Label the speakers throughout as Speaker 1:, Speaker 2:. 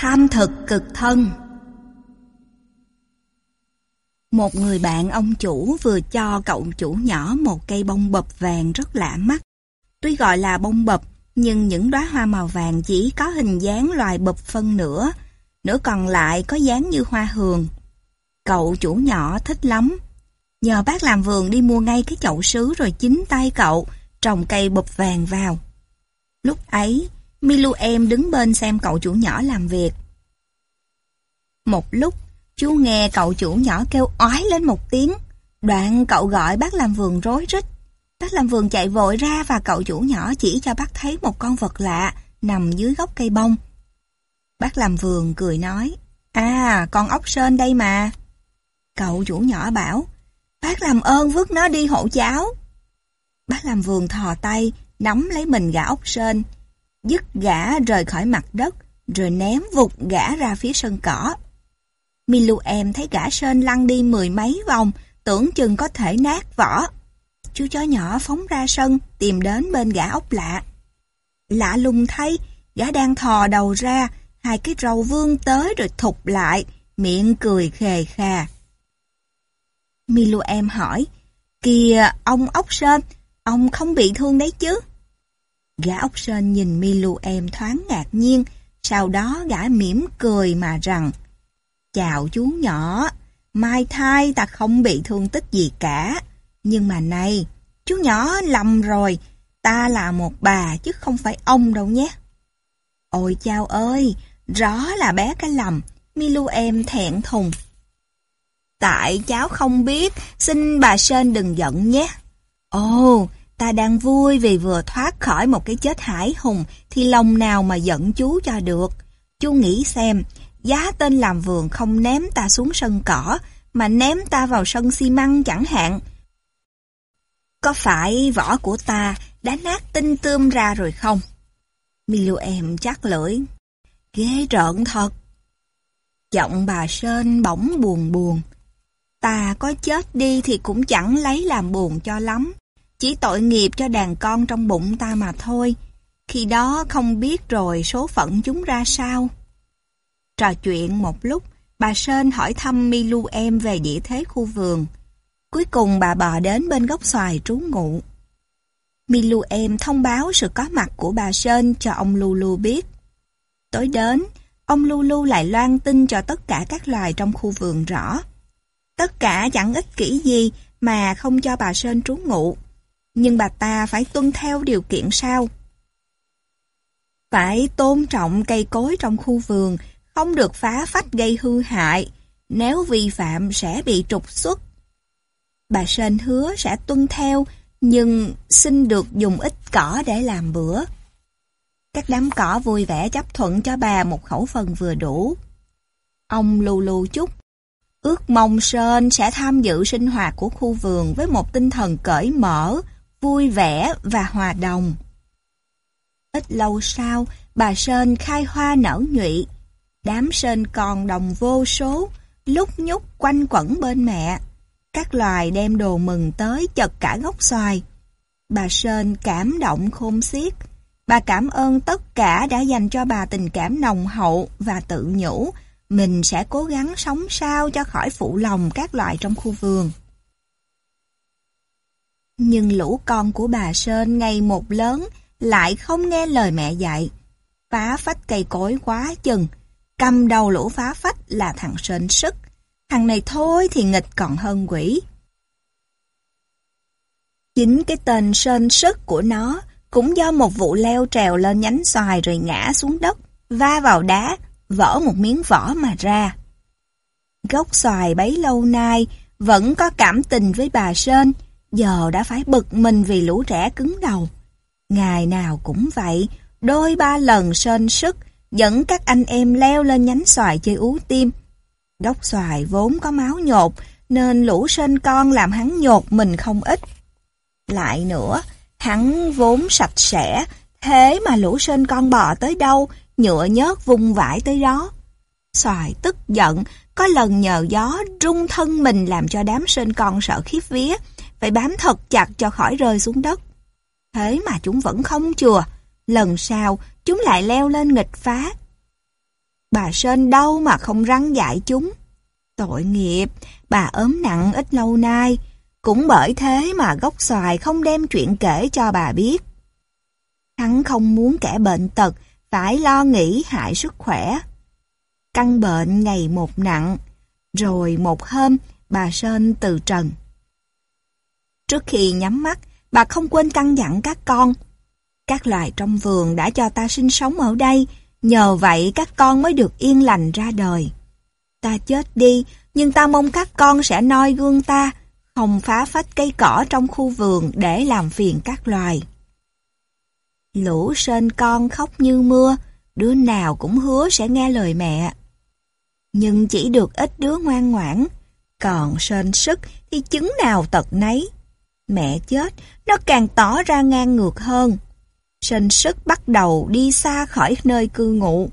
Speaker 1: Tham thực cực thân Một người bạn ông chủ vừa cho cậu chủ nhỏ một cây bông bập vàng rất lạ mắt. Tuy gọi là bông bập, nhưng những đóa hoa màu vàng chỉ có hình dáng loài bập phân nữa, nửa còn lại có dáng như hoa hường. Cậu chủ nhỏ thích lắm. Nhờ bác làm vườn đi mua ngay cái chậu sứ rồi chính tay cậu trồng cây bập vàng vào. Lúc ấy, Milu em đứng bên xem cậu chủ nhỏ làm việc. Một lúc, chú nghe cậu chủ nhỏ kêu ói lên một tiếng. Đoạn cậu gọi bác làm vườn rối rít. Bác làm vườn chạy vội ra và cậu chủ nhỏ chỉ cho bác thấy một con vật lạ nằm dưới gốc cây bông. Bác làm vườn cười nói, À, con ốc sên đây mà. Cậu chủ nhỏ bảo, Bác làm ơn vứt nó đi hộ cháu. Bác làm vườn thò tay, nắm lấy mình gà ốc sên, dứt gã rời khỏi mặt đất, rồi ném vụt gã ra phía sân cỏ. Milu em thấy gã sên lăn đi mười mấy vòng, tưởng chừng có thể nát vỏ. Chú chó nhỏ phóng ra sân, tìm đến bên gã ốc lạ. Lạ lùng thấy, gã đang thò đầu ra, hai cái râu vương tới rồi thụt lại, miệng cười khề khà. Milu em hỏi, kìa ông ốc sên, ông không bị thương đấy chứ? Gã ốc sên nhìn Milu em thoáng ngạc nhiên, sau đó gã mỉm cười mà rằng, Chào chú nhỏ, mai thai ta không bị thương tích gì cả. Nhưng mà này, chú nhỏ lầm rồi, ta là một bà chứ không phải ông đâu nhé. Ôi chào ơi, rõ là bé cái lầm, Milu em thẹn thùng. Tại cháu không biết, xin bà Sơn đừng giận nhé. Ồ, ta đang vui vì vừa thoát khỏi một cái chết hải hùng thì lòng nào mà giận chú cho được. Chú nghĩ xem, giá tên làm vườn không ném ta xuống sân cỏ mà ném ta vào sân xi măng chẳng hạn. Có phải vỏ của ta đã nát tinh tươm ra rồi không? Milu em chắc lưỡi. Ghê rợn thật. Giọng bà Sơn bỗng buồn buồn. Ta có chết đi thì cũng chẳng lấy làm buồn cho lắm. Chỉ tội nghiệp cho đàn con trong bụng ta mà thôi. Khi đó không biết rồi số phận chúng ra sao. Trò chuyện một lúc, bà Sơn hỏi thăm Milu em về địa thế khu vườn. Cuối cùng bà bò đến bên gốc xoài trú ngụ. Milu em thông báo sự có mặt của bà Sơn cho ông Lulu biết. Tối đến, ông Lulu lại loan tin cho tất cả các loài trong khu vườn rõ. Tất cả chẳng ích kỷ gì mà không cho bà Sơn trú ngụ. Nhưng bà ta phải tuân theo điều kiện sau. Phải tôn trọng cây cối trong khu vườn, không được phá phách gây hư hại. Nếu vi phạm sẽ bị trục xuất. Bà Sơn hứa sẽ tuân theo, nhưng xin được dùng ít cỏ để làm bữa. Các đám cỏ vui vẻ chấp thuận cho bà một khẩu phần vừa đủ. Ông lù lù chúc, ước mong Sơn sẽ tham dự sinh hoạt của khu vườn với một tinh thần cởi mở, vui vẻ và hòa đồng. Ít lâu sau, bà Sơn khai hoa nở nhụy. Đám Sơn còn đồng vô số, lúc nhúc quanh quẩn bên mẹ. Các loài đem đồ mừng tới chật cả gốc xoài. Bà Sơn cảm động khôn xiết. Bà cảm ơn tất cả đã dành cho bà tình cảm nồng hậu và tự nhủ mình sẽ cố gắng sống sao cho khỏi phụ lòng các loài trong khu vườn. Nhưng lũ con của bà Sơn ngày một lớn lại không nghe lời mẹ dạy. Phá phách cây cối quá chừng, cầm đầu lũ phá phách là thằng Sơn sức. Thằng này thôi thì nghịch còn hơn quỷ. Chính cái tên Sơn sức của nó cũng do một vụ leo trèo lên nhánh xoài rồi ngã xuống đất, va vào đá, vỡ một miếng vỏ mà ra. Gốc xoài bấy lâu nay vẫn có cảm tình với bà Sơn, giờ đã phải bực mình vì lũ trẻ cứng đầu. Ngày nào cũng vậy, đôi ba lần Sơn sức dẫn các anh em leo lên nhánh xoài chơi ú tim. Gốc xoài vốn có máu nhột, nên lũ sên con làm hắn nhột mình không ít. Lại nữa, hắn vốn sạch sẽ, thế mà lũ sên con bò tới đâu, nhựa nhớt vung vãi tới đó. Xoài tức giận, có lần nhờ gió rung thân mình làm cho đám sên con sợ khiếp vía, phải bám thật chặt cho khỏi rơi xuống đất. Thế mà chúng vẫn không chừa, lần sau chúng lại leo lên nghịch phá. Bà Sên đâu mà không răng dạy chúng. Tội nghiệp, bà ốm nặng ít lâu nay. Cũng bởi thế mà gốc xoài không đem chuyện kể cho bà biết. Hắn không muốn kẻ bệnh tật phải lo nghĩ hại sức khỏe. Căn bệnh ngày một nặng, rồi một hôm bà Sơn từ trần. Trước khi nhắm mắt, bà không quên căn dặn các con. Các loài trong vườn đã cho ta sinh sống ở đây, nhờ vậy các con mới được yên lành ra đời. Ta chết đi, nhưng ta mong các con sẽ noi gương ta, không phá phách cây cỏ trong khu vườn để làm phiền các loài. Lũ sên con khóc như mưa, đứa nào cũng hứa sẽ nghe lời mẹ. Nhưng chỉ được ít đứa ngoan ngoãn, còn sên sức thì chứng nào tật nấy. Mẹ chết, nó càng tỏ ra ngang ngược hơn. sinh sức bắt đầu đi xa khỏi nơi cư ngụ.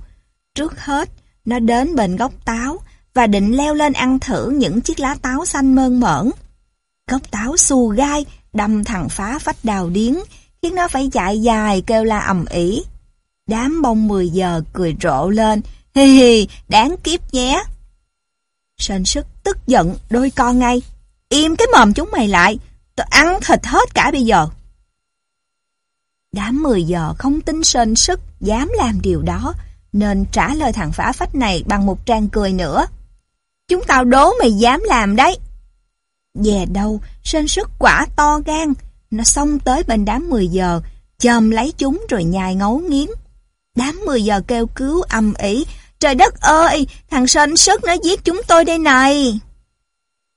Speaker 1: Trước hết, nó đến bên gốc táo và định leo lên ăn thử những chiếc lá táo xanh mơn mởn. Gốc táo xù gai, đâm thằng phá vách đào điến, khiến nó phải chạy dài kêu la ầm ĩ. Đám bông 10 giờ cười rộ lên, hi hi, đáng kiếp nhé. Sên sức tức giận đôi con ngay, im cái mồm chúng mày lại, tôi ăn thịt hết cả bây giờ. Đám 10 giờ không tin sên sức dám làm điều đó, nên trả lời thằng phá phách này bằng một trang cười nữa. Chúng tao đố mày dám làm đấy. về đâu, sên sức quả to gan, nó xông tới bên đám 10 giờ, chồm lấy chúng rồi nhai ngấu nghiến. Đám 10 giờ kêu cứu âm ỉ, trời đất ơi, thằng sên sức nó giết chúng tôi đây này.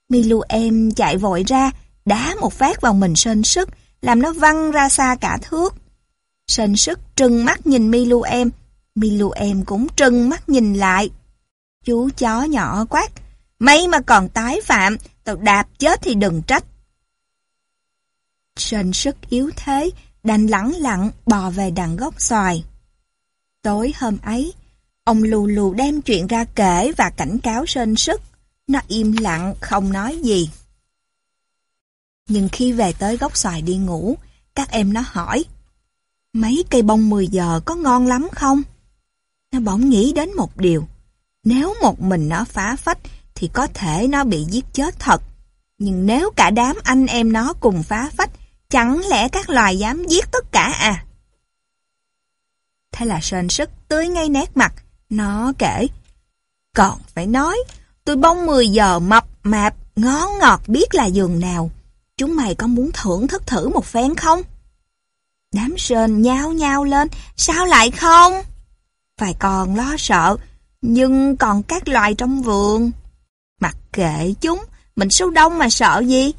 Speaker 1: Milu em chạy vội ra, đá một phát vào mình sên sức, làm nó văng ra xa cả thước. Sên sức trừng mắt nhìn Milu em, Milu em cũng trừng mắt nhìn lại. Chú chó nhỏ quát, Mấy mà còn tái phạm, tao đạp chết thì đừng trách. Sên sức yếu thế, đành lẳng lặng bò về đằng gốc xoài. Tối hôm ấy, ông lù lù đem chuyện ra kể và cảnh cáo sên sức. Nó im lặng, không nói gì. Nhưng khi về tới gốc xoài đi ngủ, các em nó hỏi, mấy cây bông 10 giờ có ngon lắm không? Nó bỗng nghĩ đến một điều, nếu một mình nó phá phách thì có thể nó bị giết chết thật. Nhưng nếu cả đám anh em nó cùng phá phách, chẳng lẽ các loài dám giết tất cả à? Thế là sên sức tươi ngay nét mặt, nó kể. Còn phải nói, tôi bông 10 giờ mập mạp, ngón ngọt biết là giường nào. Chúng mày có muốn thưởng thức thử một phen không? Đám sên nhao nhao lên, sao lại không? Phải còn lo sợ, nhưng còn các loài trong vườn. Mặc kệ chúng, mình số đông mà sợ gì?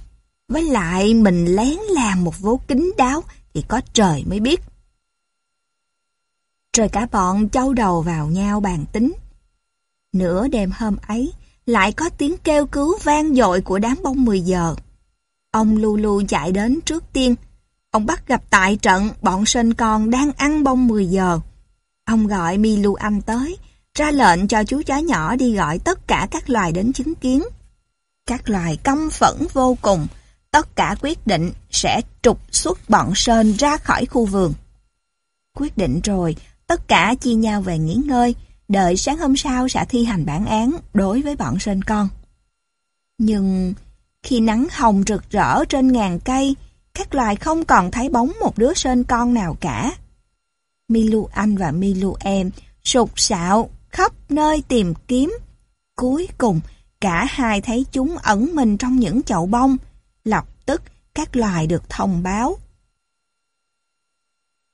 Speaker 1: Với lại mình lén làm một vố kính đáo thì có trời mới biết. Rồi cả bọn châu đầu vào nhau bàn tính. Nửa đêm hôm ấy, lại có tiếng kêu cứu vang dội của đám bông 10 giờ. Ông Lu Lu chạy đến trước tiên. Ông bắt gặp tại trận bọn sên con đang ăn bông 10 giờ. Ông gọi Milu Anh tới, ra lệnh cho chú chó nhỏ đi gọi tất cả các loài đến chứng kiến. Các loài căm phẫn vô cùng, tất cả quyết định sẽ trục xuất bọn Sơn ra khỏi khu vườn. Quyết định rồi, tất cả chia nhau về nghỉ ngơi, đợi sáng hôm sau sẽ thi hành bản án đối với bọn Sơn con. Nhưng khi nắng hồng rực rỡ trên ngàn cây, các loài không còn thấy bóng một đứa Sơn con nào cả. Milu anh và Milu em sụt sạo khắp nơi tìm kiếm. Cuối cùng, cả hai thấy chúng ẩn mình trong những chậu bông. Lập tức, các loài được thông báo.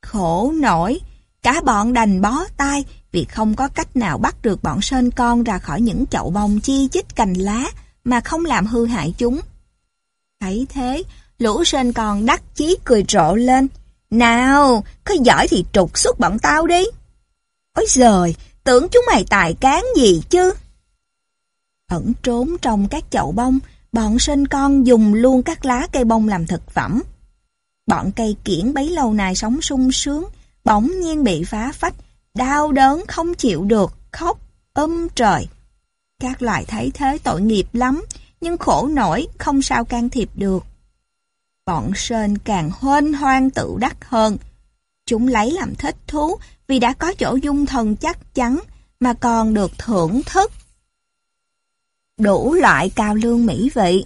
Speaker 1: Khổ nổi, cả bọn đành bó tay vì không có cách nào bắt được bọn sên con ra khỏi những chậu bông chi chít cành lá mà không làm hư hại chúng. Thấy thế, lũ sên con đắc chí cười rộ lên. Nào, có giỏi thì trục xuất bọn tao đi. Ôi giời, Tưởng chúng mày tài cán gì chứ? Ẩn trốn trong các chậu bông, bọn sinh con dùng luôn các lá cây bông làm thực phẩm. Bọn cây kiển bấy lâu nay sống sung sướng, bỗng nhiên bị phá phách, đau đớn không chịu được, khóc, âm trời. Các loài thấy thế tội nghiệp lắm, nhưng khổ nổi không sao can thiệp được. Bọn sơn càng hên hoang tự đắc hơn. Chúng lấy làm thích thú vì đã có chỗ dung thần chắc chắn mà còn được thưởng thức. Đủ loại cao lương mỹ vị.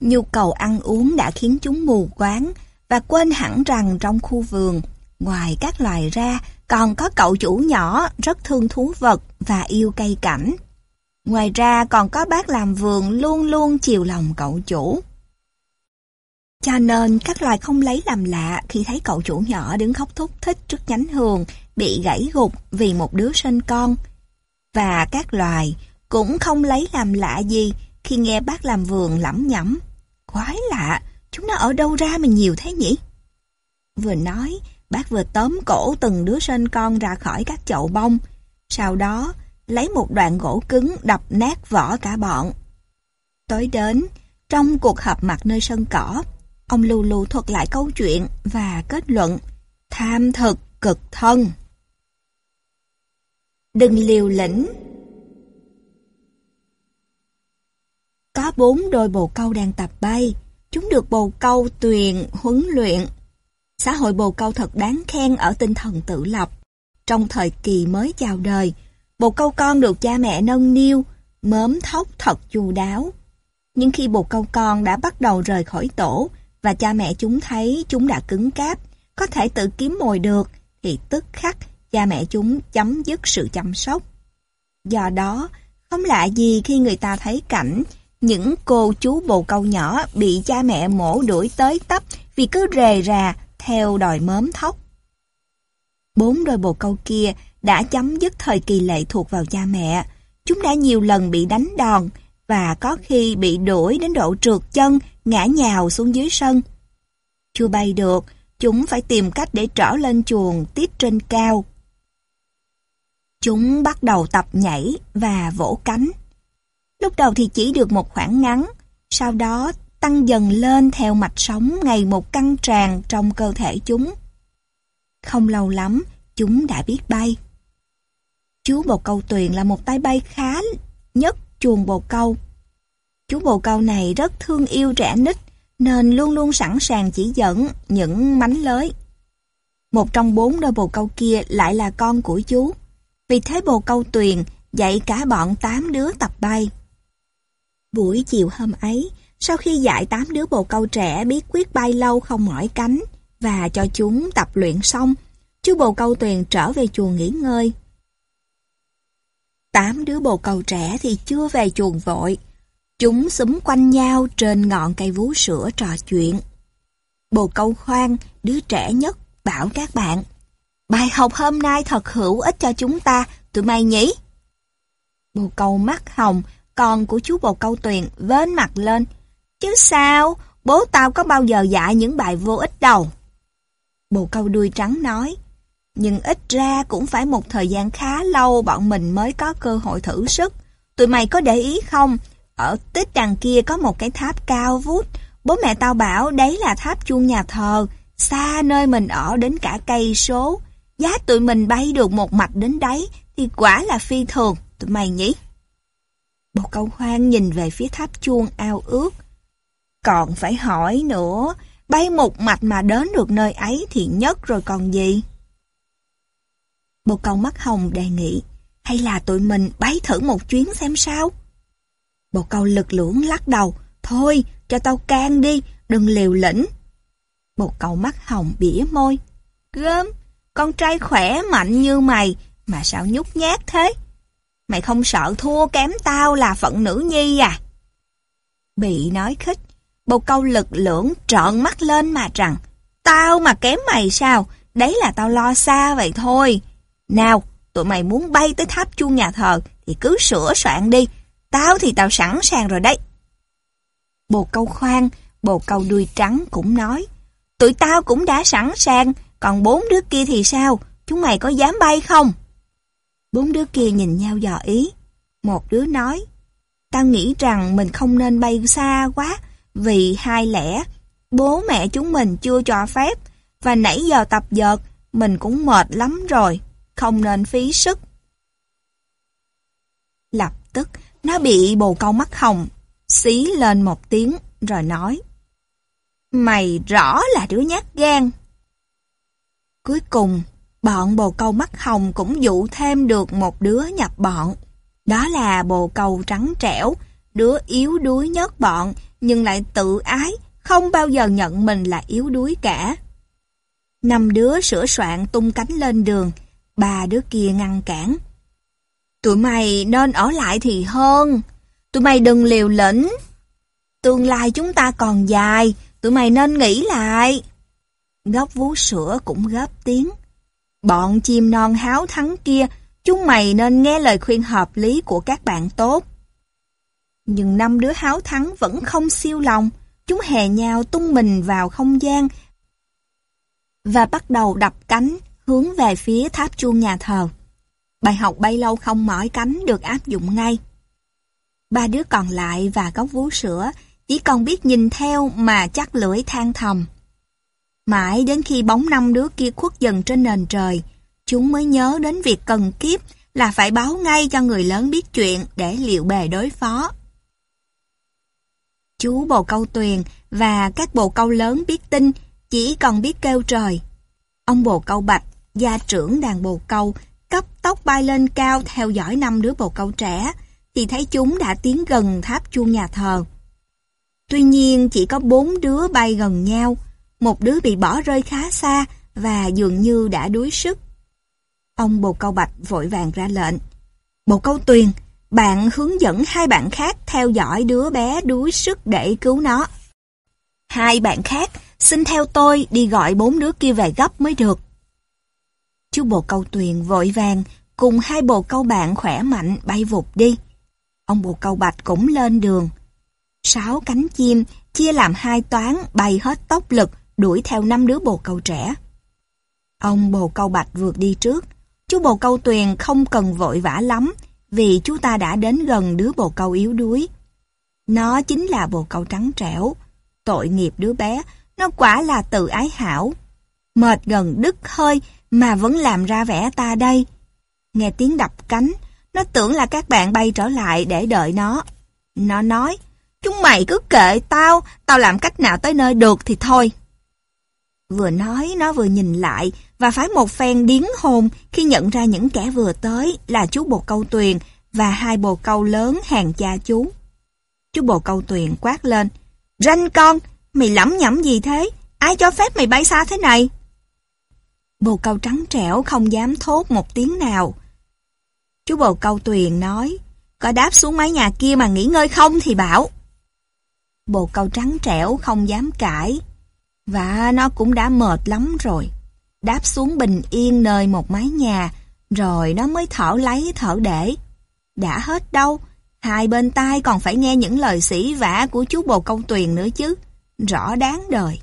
Speaker 1: Nhu cầu ăn uống đã khiến chúng mù quáng và quên hẳn rằng trong khu vườn, ngoài các loài ra, còn có cậu chủ nhỏ rất thương thú vật và yêu cây cảnh. Ngoài ra còn có bác làm vườn luôn luôn chiều lòng cậu chủ. Cho nên các loài không lấy làm lạ khi thấy cậu chủ nhỏ đứng khóc thúc thích trước nhánh hường bị gãy gục vì một đứa sinh con. Và các loài cũng không lấy làm lạ gì khi nghe bác làm vườn lẩm nhẩm. Quái lạ, chúng nó ở đâu ra mà nhiều thế nhỉ? Vừa nói, bác vừa tóm cổ từng đứa sinh con ra khỏi các chậu bông. Sau đó, lấy một đoạn gỗ cứng đập nát vỏ cả bọn. Tối đến, trong cuộc họp mặt nơi sân cỏ, ông Lưu Lưu thuật lại câu chuyện và kết luận tham thực cực thân. Đừng liều lĩnh Có bốn đôi bồ câu đang tập bay. Chúng được bồ câu tuyền huấn luyện. Xã hội bồ câu thật đáng khen ở tinh thần tự lập. Trong thời kỳ mới chào đời, bồ câu con được cha mẹ nâng niu, mớm thóc thật chu đáo. Nhưng khi bồ câu con đã bắt đầu rời khỏi tổ và cha mẹ chúng thấy chúng đã cứng cáp, có thể tự kiếm mồi được, thì tức khắc cha mẹ chúng chấm dứt sự chăm sóc. Do đó, không lạ gì khi người ta thấy cảnh những cô chú bồ câu nhỏ bị cha mẹ mổ đuổi tới tấp vì cứ rề rà theo đòi mớm thóc. Bốn đôi bồ câu kia đã chấm dứt thời kỳ lệ thuộc vào cha mẹ. Chúng đã nhiều lần bị đánh đòn và có khi bị đuổi đến độ trượt chân, ngã nhào xuống dưới sân. Chưa bay được, chúng phải tìm cách để trở lên chuồng tiếp trên cao. Chúng bắt đầu tập nhảy và vỗ cánh. Lúc đầu thì chỉ được một khoảng ngắn, sau đó tăng dần lên theo mạch sống ngày một căng tràn trong cơ thể chúng. Không lâu lắm, chúng đã biết bay. Chú bồ câu tuyền là một tay bay khá nhất chuồng bồ câu. Chú bồ câu này rất thương yêu trẻ nít, nên luôn luôn sẵn sàng chỉ dẫn những mánh lới. Một trong bốn đôi bồ câu kia lại là con của chú. Vì thế bồ câu tuyền dạy cả bọn tám đứa tập bay. Buổi chiều hôm ấy, sau khi dạy tám đứa bồ câu trẻ bí quyết bay lâu không mỏi cánh và cho chúng tập luyện xong, chú bồ câu tuyền trở về chuồng nghỉ ngơi. Tám đứa bồ câu trẻ thì chưa về chuồng vội. Chúng xúm quanh nhau trên ngọn cây vú sữa trò chuyện. Bồ câu khoan, đứa trẻ nhất, bảo các bạn. Bài học hôm nay thật hữu ích cho chúng ta, tụi mày nhỉ? Bồ câu mắt hồng, con của chú bồ câu tuyền vến mặt lên. Chứ sao, bố tao có bao giờ dạy những bài vô ích đâu. Bồ câu đuôi trắng nói, nhưng ít ra cũng phải một thời gian khá lâu bọn mình mới có cơ hội thử sức. Tụi mày có để ý không? Ở tích đằng kia có một cái tháp cao vút. Bố mẹ tao bảo đấy là tháp chuông nhà thờ, xa nơi mình ở đến cả cây số. Giá tụi mình bay được một mạch đến đấy thì quả là phi thường, tụi mày nhỉ? Bồ câu hoang nhìn về phía tháp chuông ao ước. Còn phải hỏi nữa, bay một mạch mà đến được nơi ấy thì nhất rồi còn gì? Bồ câu mắt hồng đề nghị, hay là tụi mình bay thử một chuyến xem sao? Bồ câu lực lưỡng lắc đầu, thôi, cho tao can đi, đừng liều lĩnh. Bồ câu mắt hồng bỉa môi, gớm, con trai khỏe mạnh như mày, mà sao nhút nhát thế? Mày không sợ thua kém tao là phận nữ nhi à? Bị nói khích, bồ câu lực lưỡng trợn mắt lên mà rằng, tao mà kém mày sao? Đấy là tao lo xa vậy thôi. Nào, tụi mày muốn bay tới tháp chuông nhà thờ thì cứ sửa soạn đi. Tao thì tao sẵn sàng rồi đấy. Bồ câu khoan, bồ câu đuôi trắng cũng nói. Tụi tao cũng đã sẵn sàng, còn bốn đứa kia thì sao? Chúng mày có dám bay không? Bốn đứa kia nhìn nhau dò ý. Một đứa nói, tao nghĩ rằng mình không nên bay xa quá, vì hai lẽ, bố mẹ chúng mình chưa cho phép, và nãy giờ tập dợt, mình cũng mệt lắm rồi, không nên phí sức. Lập tức, nó bị bồ câu mắt hồng, xí lên một tiếng, rồi nói, Mày rõ là đứa nhát gan. Cuối cùng, Bọn bồ câu mắt hồng cũng dụ thêm được một đứa nhập bọn. Đó là bồ câu trắng trẻo, đứa yếu đuối nhất bọn, nhưng lại tự ái, không bao giờ nhận mình là yếu đuối cả. Năm đứa sửa soạn tung cánh lên đường, ba đứa kia ngăn cản. Tụi mày nên ở lại thì hơn, tụi mày đừng liều lĩnh. Tương lai chúng ta còn dài, tụi mày nên nghĩ lại. Góc vú sữa cũng góp tiếng. Bọn chim non háo thắng kia, chúng mày nên nghe lời khuyên hợp lý của các bạn tốt. Nhưng năm đứa háo thắng vẫn không siêu lòng, chúng hè nhau tung mình vào không gian và bắt đầu đập cánh hướng về phía tháp chuông nhà thờ. Bài học bay lâu không mỏi cánh được áp dụng ngay. Ba đứa còn lại và góc vú sữa chỉ còn biết nhìn theo mà chắc lưỡi than thầm. Mãi đến khi bóng năm đứa kia khuất dần trên nền trời, chúng mới nhớ đến việc cần kiếp là phải báo ngay cho người lớn biết chuyện để liệu bề đối phó. Chú bồ câu tuyền và các bồ câu lớn biết tin, chỉ còn biết kêu trời. Ông bồ câu bạch, gia trưởng đàn bồ câu, cấp tóc bay lên cao theo dõi năm đứa bồ câu trẻ, thì thấy chúng đã tiến gần tháp chuông nhà thờ. Tuy nhiên chỉ có bốn đứa bay gần nhau, một đứa bị bỏ rơi khá xa và dường như đã đuối sức. Ông bồ câu bạch vội vàng ra lệnh. Bồ câu tuyền, bạn hướng dẫn hai bạn khác theo dõi đứa bé đuối sức để cứu nó. Hai bạn khác, xin theo tôi đi gọi bốn đứa kia về gấp mới được. Chú bồ câu tuyền vội vàng cùng hai bồ câu bạn khỏe mạnh bay vụt đi. Ông bồ câu bạch cũng lên đường. Sáu cánh chim chia làm hai toán bay hết tốc lực, đuổi theo năm đứa bồ câu trẻ. Ông bồ câu bạch vượt đi trước. Chú bồ câu tuyền không cần vội vã lắm vì chú ta đã đến gần đứa bồ câu yếu đuối. Nó chính là bồ câu trắng trẻo. Tội nghiệp đứa bé, nó quả là tự ái hảo. Mệt gần đứt hơi mà vẫn làm ra vẻ ta đây. Nghe tiếng đập cánh, nó tưởng là các bạn bay trở lại để đợi nó. Nó nói, chúng mày cứ kệ tao, tao làm cách nào tới nơi được thì thôi. Vừa nói nó vừa nhìn lại và phải một phen điến hồn khi nhận ra những kẻ vừa tới là chú bồ câu tuyền và hai bồ câu lớn hàng cha chú. Chú bồ câu tuyền quát lên, Ranh con, mày lẩm nhẩm gì thế? Ai cho phép mày bay xa thế này? Bồ câu trắng trẻo không dám thốt một tiếng nào. Chú bồ câu tuyền nói, có đáp xuống mái nhà kia mà nghỉ ngơi không thì bảo. Bồ câu trắng trẻo không dám cãi. Và nó cũng đã mệt lắm rồi. Đáp xuống bình yên nơi một mái nhà, rồi nó mới thở lấy thở để. Đã hết đâu, hai bên tai còn phải nghe những lời sĩ vả của chú bồ câu tuyền nữa chứ. Rõ đáng đời.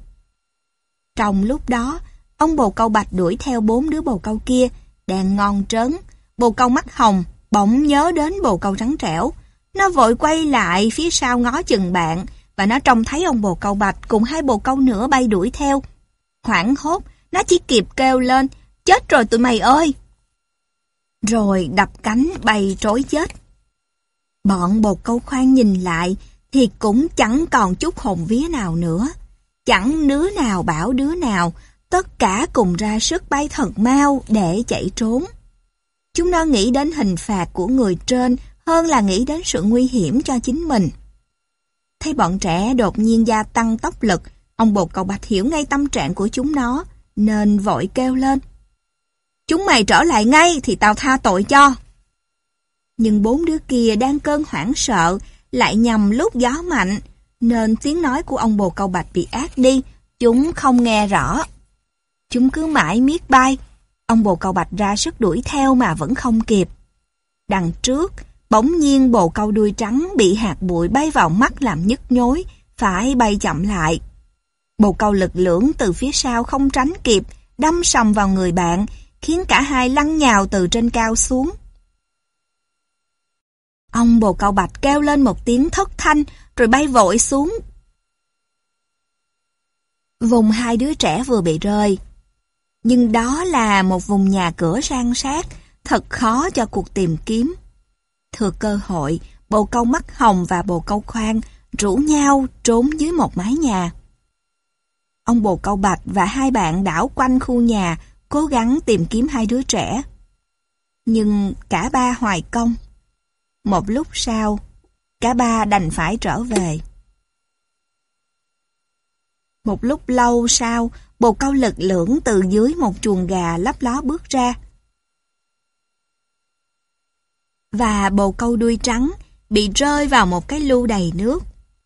Speaker 1: Trong lúc đó, ông bồ câu bạch đuổi theo bốn đứa bồ câu kia, đang ngon trớn. Bồ câu mắt hồng, bỗng nhớ đến bồ câu trắng trẻo. Nó vội quay lại phía sau ngó chừng bạn, và nó trông thấy ông bồ câu bạch cùng hai bồ câu nữa bay đuổi theo. Hoảng hốt, nó chỉ kịp kêu lên, chết rồi tụi mày ơi! Rồi đập cánh bay trối chết. Bọn bột câu khoan nhìn lại thì cũng chẳng còn chút hồn vía nào nữa. Chẳng đứa nào bảo đứa nào, tất cả cùng ra sức bay thật mau để chạy trốn. Chúng nó nghĩ đến hình phạt của người trên hơn là nghĩ đến sự nguy hiểm cho chính mình. Thấy bọn trẻ đột nhiên gia tăng tốc lực, ông bột cầu bạch hiểu ngay tâm trạng của chúng nó, nên vội kêu lên. Chúng mày trở lại ngay thì tao tha tội cho. Nhưng bốn đứa kia đang cơn hoảng sợ, lại nhầm lúc gió mạnh, nên tiếng nói của ông bồ câu bạch bị ác đi, chúng không nghe rõ. Chúng cứ mãi miết bay, ông bồ câu bạch ra sức đuổi theo mà vẫn không kịp. Đằng trước, Bỗng nhiên bồ câu đuôi trắng bị hạt bụi bay vào mắt làm nhức nhối, phải bay chậm lại. Một câu lực lưỡng từ phía sau không tránh kịp, đâm sòng vào người bạn, khiến cả hai lăn nhào từ trên cao xuống. Ông bồ câu bạch kêu lên một tiếng thất thanh, rồi bay vội xuống. Vùng hai đứa trẻ vừa bị rơi. Nhưng đó là một vùng nhà cửa sang sát, thật khó cho cuộc tìm kiếm. Thừa cơ hội, bồ câu mắt hồng và bồ câu khoan rủ nhau trốn dưới một mái nhà. Ông bồ câu bạch và hai bạn đảo quanh khu nhà cố gắng tìm kiếm hai đứa trẻ. Nhưng cả ba hoài công. Một lúc sau, cả ba đành phải trở về. Một lúc lâu sau, bồ câu lực lưỡng từ dưới một chuồng gà lấp ló bước ra. Và bồ câu đuôi trắng bị rơi vào một cái lu đầy nước,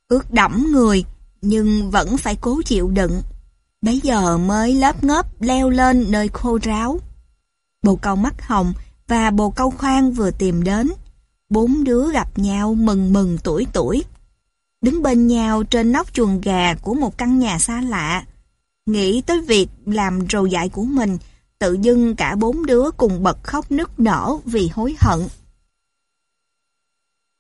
Speaker 1: ướt đẫm người, nhưng vẫn phải cố chịu đựng. Bấy giờ mới lớp ngớp leo lên nơi khô ráo. Bồ câu mắt hồng và bồ câu khoan vừa tìm đến. Bốn đứa gặp nhau mừng mừng tuổi tuổi. Đứng bên nhau trên nóc chuồng gà của một căn nhà xa lạ. Nghĩ tới việc làm rầu dại của mình, tự dưng cả bốn đứa cùng bật khóc nức nở vì hối hận.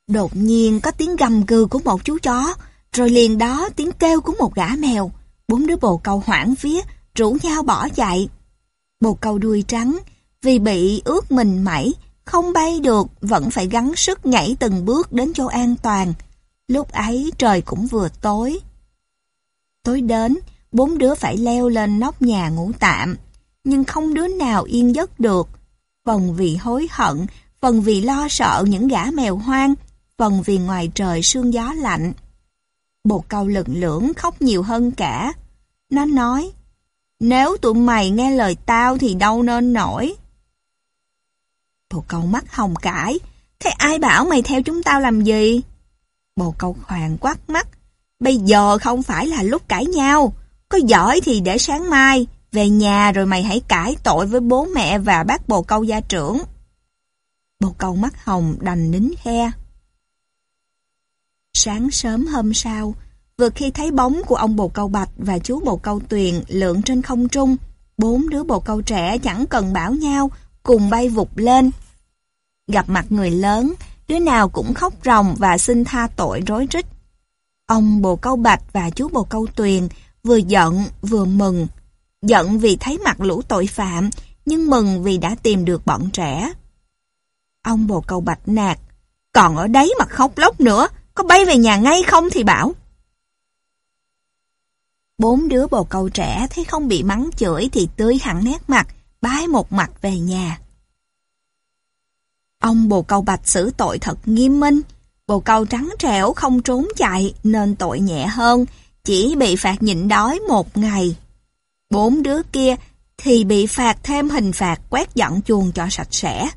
Speaker 1: Đột nhiên có tiếng gầm gừ của một chú chó, rồi liền đó tiếng kêu của một gã mèo. Bốn đứa bồ câu hoảng vía, rủ nhau bỏ chạy. Bồ câu đuôi trắng, vì bị ướt mình mẩy, không bay được, vẫn phải gắng sức nhảy từng bước đến chỗ an toàn. Lúc ấy trời cũng vừa tối. Tối đến, bốn đứa phải leo lên nóc nhà ngủ tạm, nhưng không đứa nào yên giấc được. Phần vì hối hận, phần vì lo sợ những gã mèo hoang, phần vì ngoài trời sương gió lạnh. Bồ câu lận lưỡng khóc nhiều hơn cả. Nó nói, nếu tụi mày nghe lời tao thì đâu nên nổi. Bồ câu mắt hồng cãi, thế ai bảo mày theo chúng tao làm gì? Bồ câu hoàng quát mắt, bây giờ không phải là lúc cãi nhau, có giỏi thì để sáng mai, về nhà rồi mày hãy cãi tội với bố mẹ và bác bồ câu gia trưởng. Bồ câu mắt hồng đành nín khe. Sáng sớm hôm sau, vừa khi thấy bóng của ông bồ câu bạch và chú bồ câu tuyền lượn trên không trung, bốn đứa bồ câu trẻ chẳng cần bảo nhau, cùng bay vụt lên. Gặp mặt người lớn, đứa nào cũng khóc ròng và xin tha tội rối rít. Ông bồ câu bạch và chú bồ câu tuyền vừa giận vừa mừng. Giận vì thấy mặt lũ tội phạm, nhưng mừng vì đã tìm được bọn trẻ. Ông bồ câu bạch nạt, còn ở đấy mà khóc lóc nữa, có bay về nhà ngay không thì bảo. Bốn đứa bồ câu trẻ thấy không bị mắng chửi thì tươi hẳn nét mặt, bái một mặt về nhà. Ông bồ câu bạch xử tội thật nghiêm minh. Bồ câu trắng trẻo không trốn chạy nên tội nhẹ hơn, chỉ bị phạt nhịn đói một ngày. Bốn đứa kia thì bị phạt thêm hình phạt quét dọn chuồng cho sạch sẽ.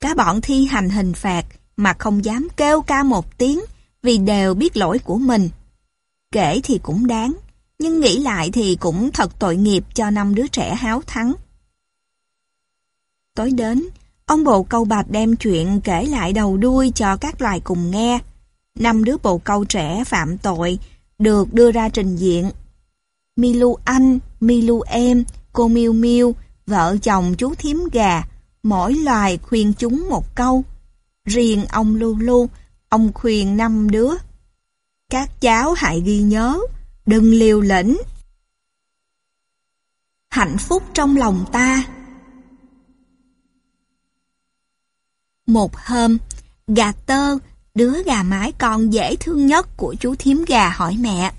Speaker 1: Cả bọn thi hành hình phạt mà không dám kêu ca một tiếng vì đều biết lỗi của mình. Kể thì cũng đáng, nhưng nghĩ lại thì cũng thật tội nghiệp cho năm đứa trẻ háo thắng. Tối đến, ông bồ câu bạch đem chuyện kể lại đầu đuôi cho các loài cùng nghe. Năm đứa bồ câu trẻ phạm tội được đưa ra trình diện. Milu anh, Milu em, cô Miu Miu, vợ chồng chú thím gà, mỗi loài khuyên chúng một câu. Riêng ông Lu Lu, ông khuyên năm đứa. Các cháu hãy ghi nhớ, đừng liều lĩnh. Hạnh phúc trong lòng ta Một hôm, gà tơ, đứa gà mái con dễ thương nhất của chú thím gà hỏi mẹ.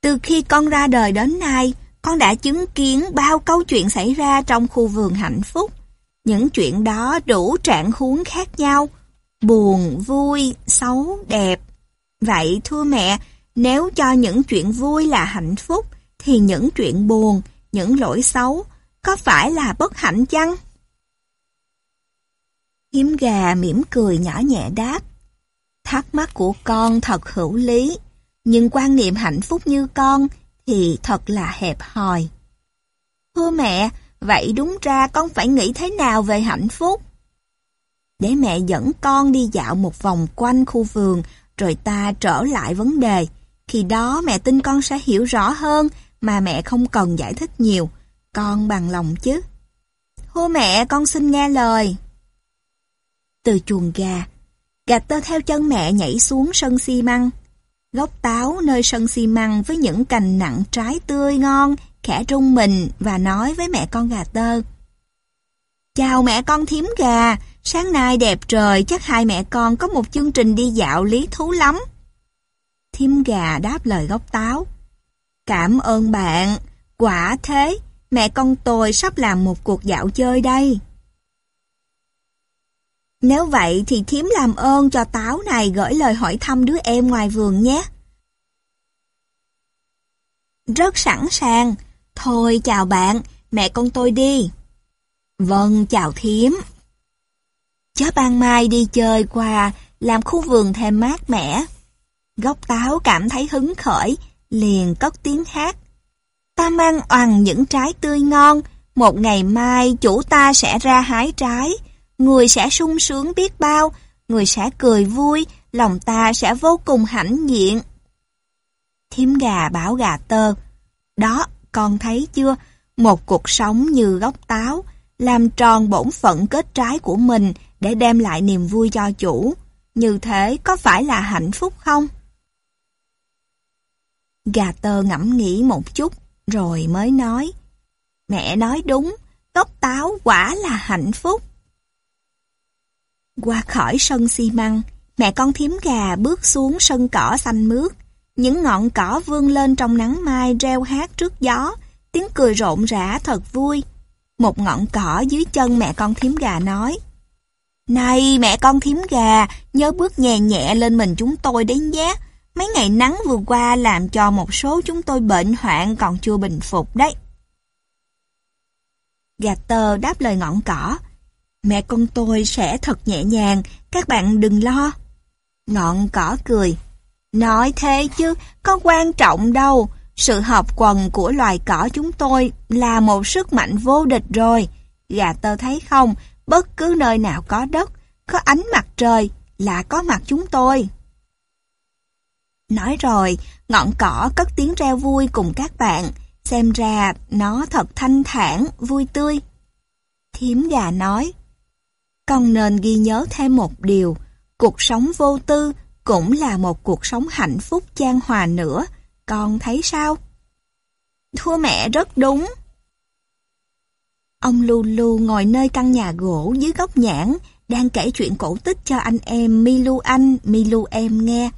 Speaker 1: Từ khi con ra đời đến nay, con đã chứng kiến bao câu chuyện xảy ra trong khu vườn hạnh phúc. Những chuyện đó đủ trạng huống khác nhau, buồn, vui, xấu, đẹp. Vậy thưa mẹ, nếu cho những chuyện vui là hạnh phúc, thì những chuyện buồn, những lỗi xấu, có phải là bất hạnh chăng? Hiếm gà mỉm cười nhỏ nhẹ đáp. Thắc mắc của con thật hữu lý, nhưng quan niệm hạnh phúc như con thì thật là hẹp hòi. Thưa mẹ, vậy đúng ra con phải nghĩ thế nào về hạnh phúc? Để mẹ dẫn con đi dạo một vòng quanh khu vườn rồi ta trở lại vấn đề. Khi đó mẹ tin con sẽ hiểu rõ hơn mà mẹ không cần giải thích nhiều. Con bằng lòng chứ. Hô mẹ, con xin nghe lời. Từ chuồng gà, gà tơ theo chân mẹ nhảy xuống sân xi măng. Gốc táo nơi sân xi măng với những cành nặng trái tươi ngon, khẽ trung mình và nói với mẹ con gà tơ. Chào mẹ con thím gà, sáng nay đẹp trời chắc hai mẹ con có một chương trình đi dạo lý thú lắm. Thím gà đáp lời gốc táo. Cảm ơn bạn, quả thế, mẹ con tôi sắp làm một cuộc dạo chơi đây. Nếu vậy thì thím làm ơn cho táo này gửi lời hỏi thăm đứa em ngoài vườn nhé. Rất sẵn sàng. Thôi chào bạn, mẹ con tôi đi. Vâng, chào thím. Chớ ban mai đi chơi qua, làm khu vườn thêm mát mẻ. Gốc táo cảm thấy hứng khởi, liền cất tiếng hát. Ta mang oằn những trái tươi ngon, một ngày mai chủ ta sẽ ra hái trái, người sẽ sung sướng biết bao, người sẽ cười vui, lòng ta sẽ vô cùng hãnh diện. Thiếm gà bảo gà tơ, đó, con thấy chưa, một cuộc sống như gốc táo, làm tròn bổn phận kết trái của mình để đem lại niềm vui cho chủ. Như thế có phải là hạnh phúc không? Gà tơ ngẫm nghĩ một chút, rồi mới nói. Mẹ nói đúng, gốc táo quả là hạnh phúc. Qua khỏi sân xi măng, mẹ con thím gà bước xuống sân cỏ xanh mướt. Những ngọn cỏ vươn lên trong nắng mai reo hát trước gió, tiếng cười rộn rã thật vui. Một ngọn cỏ dưới chân mẹ con thím gà nói. Này mẹ con thím gà, nhớ bước nhẹ nhẹ lên mình chúng tôi đấy nhé. Mấy ngày nắng vừa qua làm cho một số chúng tôi bệnh hoạn còn chưa bình phục đấy. Gà tơ đáp lời ngọn cỏ. Mẹ con tôi sẽ thật nhẹ nhàng, các bạn đừng lo. Ngọn cỏ cười. Nói thế chứ, có quan trọng đâu. Sự hợp quần của loài cỏ chúng tôi là một sức mạnh vô địch rồi. Gà tơ thấy không, bất cứ nơi nào có đất, có ánh mặt trời là có mặt chúng tôi. Nói rồi, ngọn cỏ cất tiếng reo vui cùng các bạn, xem ra nó thật thanh thản, vui tươi. Thiếm gà nói, con nên ghi nhớ thêm một điều, cuộc sống vô tư cũng là một cuộc sống hạnh phúc chan hòa nữa, con thấy sao? Thưa mẹ rất đúng. Ông Lulu ngồi nơi căn nhà gỗ dưới góc nhãn, đang kể chuyện cổ tích cho anh em Milu anh, Milu em nghe.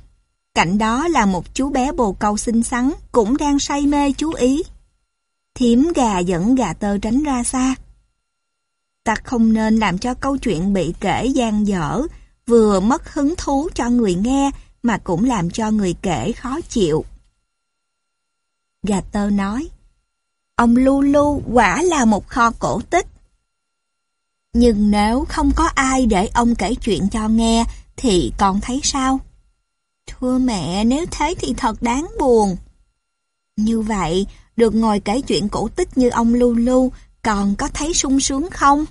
Speaker 1: Cạnh đó là một chú bé bồ câu xinh xắn, cũng đang say mê chú ý. Thiếm gà dẫn gà tơ tránh ra xa. Ta không nên làm cho câu chuyện bị kể gian dở, vừa mất hứng thú cho người nghe mà cũng làm cho người kể khó chịu. Gà tơ nói, ông Lulu quả là một kho cổ tích. Nhưng nếu không có ai để ông kể chuyện cho nghe thì con thấy sao? Thưa mẹ, nếu thế thì thật đáng buồn. Như vậy, được ngồi kể chuyện cổ tích như ông Lulu còn có thấy sung sướng không?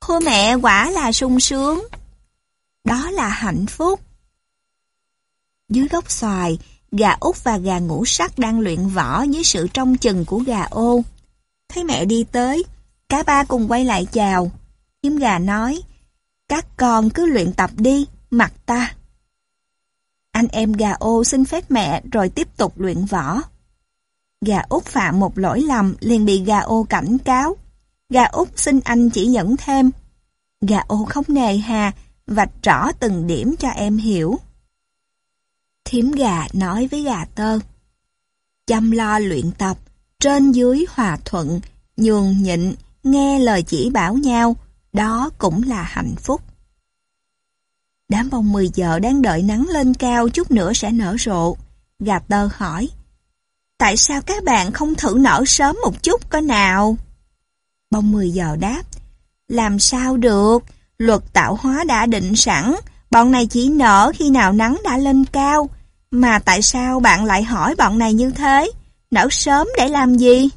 Speaker 1: Thưa mẹ, quả là sung sướng. Đó là hạnh phúc. Dưới gốc xoài, gà út và gà ngũ sắc đang luyện võ dưới sự trông chừng của gà ô. Thấy mẹ đi tới, cả ba cùng quay lại chào. Hiếm gà nói, các con cứ luyện tập đi, mặt ta. Anh em gà ô xin phép mẹ rồi tiếp tục luyện võ. Gà út phạm một lỗi lầm liền bị gà ô cảnh cáo. Gà út xin anh chỉ dẫn thêm. Gà ô không nề hà, vạch rõ từng điểm cho em hiểu. Thiếm gà nói với gà tơ. Chăm lo luyện tập, trên dưới hòa thuận, nhường nhịn, nghe lời chỉ bảo nhau, đó cũng là hạnh phúc. Đám bông 10 giờ đang đợi nắng lên cao chút nữa sẽ nở rộ. Gà tơ hỏi, tại sao các bạn không thử nở sớm một chút có nào? Bông 10 giờ đáp, làm sao được, luật tạo hóa đã định sẵn, bọn này chỉ nở khi nào nắng đã lên cao. Mà tại sao bạn lại hỏi bọn này như thế? Nở sớm để làm gì?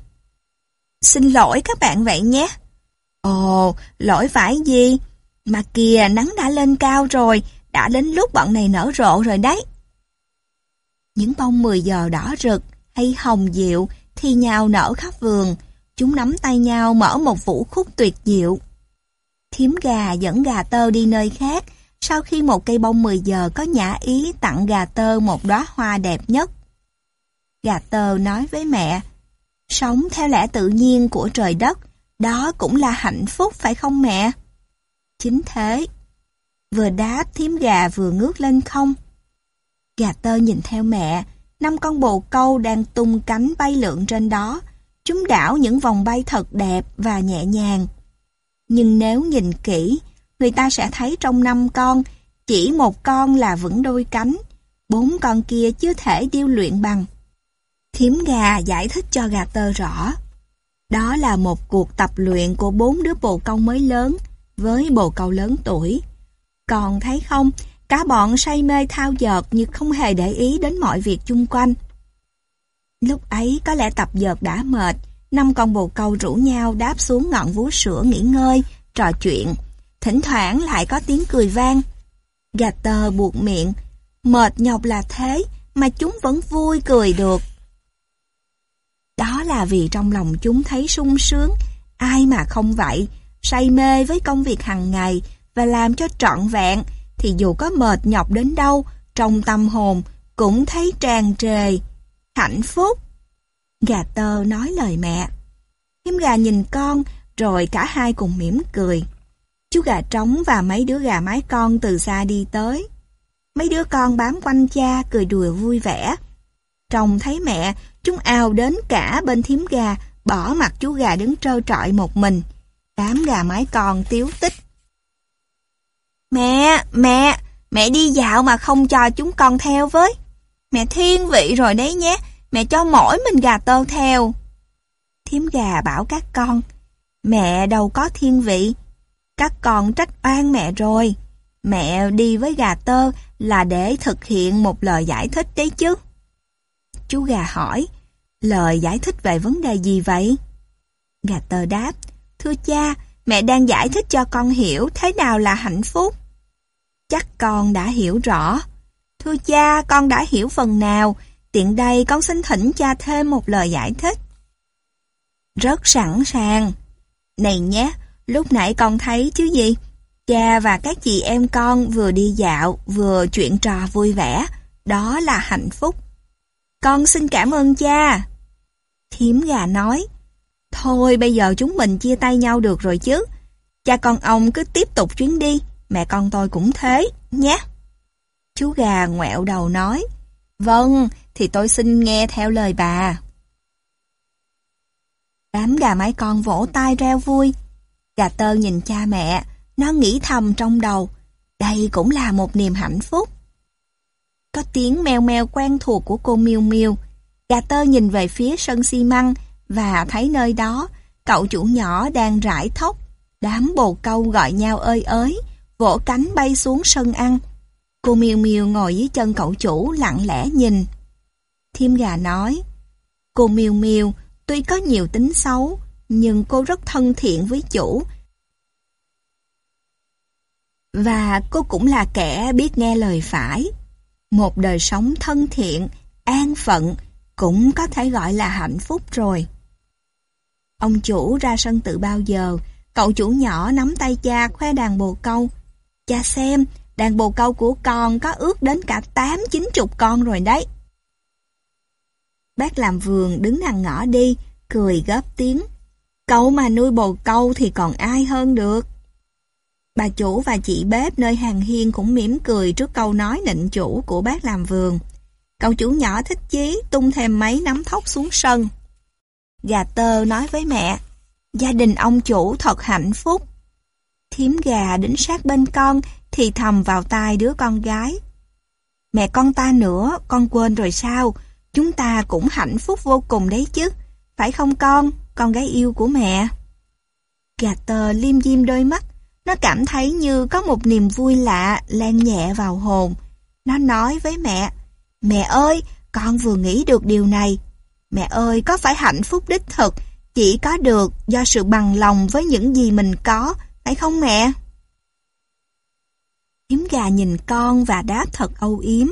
Speaker 1: Xin lỗi các bạn vậy nhé. Ồ, lỗi phải gì? Mà kìa, nắng đã lên cao rồi, đã đến lúc bọn này nở rộ rồi đấy. Những bông 10 giờ đỏ rực hay hồng dịu thì nhào nở khắp vườn, chúng nắm tay nhau mở một vũ khúc tuyệt diệu. Thiếm gà dẫn gà tơ đi nơi khác, sau khi một cây bông 10 giờ có nhã ý tặng gà tơ một đóa hoa đẹp nhất. Gà tơ nói với mẹ, sống theo lẽ tự nhiên của trời đất, đó cũng là hạnh phúc phải không mẹ? Chính thế. Vừa đáp thím gà vừa ngước lên không. Gà tơ nhìn theo mẹ, năm con bồ câu đang tung cánh bay lượn trên đó. Chúng đảo những vòng bay thật đẹp và nhẹ nhàng. Nhưng nếu nhìn kỹ, người ta sẽ thấy trong năm con, chỉ một con là vững đôi cánh, bốn con kia chưa thể điêu luyện bằng. Thiếm gà giải thích cho gà tơ rõ. Đó là một cuộc tập luyện của bốn đứa bồ câu mới lớn với bồ câu lớn tuổi. Còn thấy không, cả bọn say mê thao dợt như không hề để ý đến mọi việc chung quanh. Lúc ấy có lẽ tập dợt đã mệt, năm con bồ câu rủ nhau đáp xuống ngọn vú sữa nghỉ ngơi, trò chuyện. Thỉnh thoảng lại có tiếng cười vang. Gà tơ buộc miệng, mệt nhọc là thế mà chúng vẫn vui cười được. Đó là vì trong lòng chúng thấy sung sướng, ai mà không vậy, say mê với công việc hàng ngày và làm cho trọn vẹn, thì dù có mệt nhọc đến đâu, trong tâm hồn cũng thấy tràn trề, hạnh phúc. Gà tơ nói lời mẹ. Hiếm gà nhìn con, rồi cả hai cùng mỉm cười. Chú gà trống và mấy đứa gà mái con từ xa đi tới. Mấy đứa con bám quanh cha cười đùa vui vẻ. Trông thấy mẹ, chúng ào đến cả bên thím gà, bỏ mặt chú gà đứng trơ trọi một mình. Đám gà mái con tiếu tích. Mẹ, mẹ, mẹ đi dạo mà không cho chúng con theo với. Mẹ thiên vị rồi đấy nhé, mẹ cho mỗi mình gà tơ theo. thím gà bảo các con, mẹ đâu có thiên vị. Các con trách oan mẹ rồi. Mẹ đi với gà tơ là để thực hiện một lời giải thích đấy chứ. Chú gà hỏi, lời giải thích về vấn đề gì vậy? Gà tơ đáp, thưa cha, mẹ đang giải thích cho con hiểu thế nào là hạnh phúc. Chắc con đã hiểu rõ. Thưa cha, con đã hiểu phần nào, tiện đây con xin thỉnh cha thêm một lời giải thích. Rất sẵn sàng. Này nhé, lúc nãy con thấy chứ gì? Cha và các chị em con vừa đi dạo, vừa chuyện trò vui vẻ. Đó là hạnh phúc. Con xin cảm ơn cha. Thiếm gà nói, Thôi bây giờ chúng mình chia tay nhau được rồi chứ. Cha con ông cứ tiếp tục chuyến đi, mẹ con tôi cũng thế, nhé. Chú gà ngoẹo đầu nói, Vâng, thì tôi xin nghe theo lời bà. Đám gà mái con vỗ tay reo vui. Gà tơ nhìn cha mẹ, nó nghĩ thầm trong đầu, đây cũng là một niềm hạnh phúc. Có tiếng meo meo quen thuộc của cô miu miu. Gà tơ nhìn về phía sân xi măng và thấy nơi đó cậu chủ nhỏ đang rải thóc. Đám bồ câu gọi nhau ơi ới, vỗ cánh bay xuống sân ăn. Cô miu miu ngồi dưới chân cậu chủ lặng lẽ nhìn. Thiêm gà nói, cô miu miu, tuy có nhiều tính xấu, nhưng cô rất thân thiện với chủ. Và cô cũng là kẻ biết nghe lời phải. Một đời sống thân thiện, an phận cũng có thể gọi là hạnh phúc rồi. Ông chủ ra sân tự bao giờ, cậu chủ nhỏ nắm tay cha khoe đàn bồ câu. Cha xem, đàn bồ câu của con có ước đến cả tám chín chục con rồi đấy. Bác làm vườn đứng hàng ngõ đi, cười góp tiếng. Cậu mà nuôi bồ câu thì còn ai hơn được. Bà chủ và chị bếp nơi hàng hiên cũng mỉm cười trước câu nói nịnh chủ của bác làm vườn. Cậu chủ nhỏ thích chí tung thêm mấy nắm thóc xuống sân. Gà tơ nói với mẹ, gia đình ông chủ thật hạnh phúc. Thiếm gà đến sát bên con thì thầm vào tai đứa con gái. Mẹ con ta nữa, con quên rồi sao? Chúng ta cũng hạnh phúc vô cùng đấy chứ. Phải không con, con gái yêu của mẹ? Gà tờ liêm diêm đôi mắt, nó cảm thấy như có một niềm vui lạ lan nhẹ vào hồn. Nó nói với mẹ, Mẹ ơi, con vừa nghĩ được điều này. Mẹ ơi, có phải hạnh phúc đích thực chỉ có được do sự bằng lòng với những gì mình có, phải không mẹ? Hiếm gà nhìn con và đáp thật âu yếm.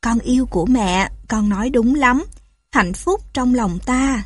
Speaker 1: Con yêu của mẹ, con nói đúng lắm. Hạnh phúc trong lòng ta.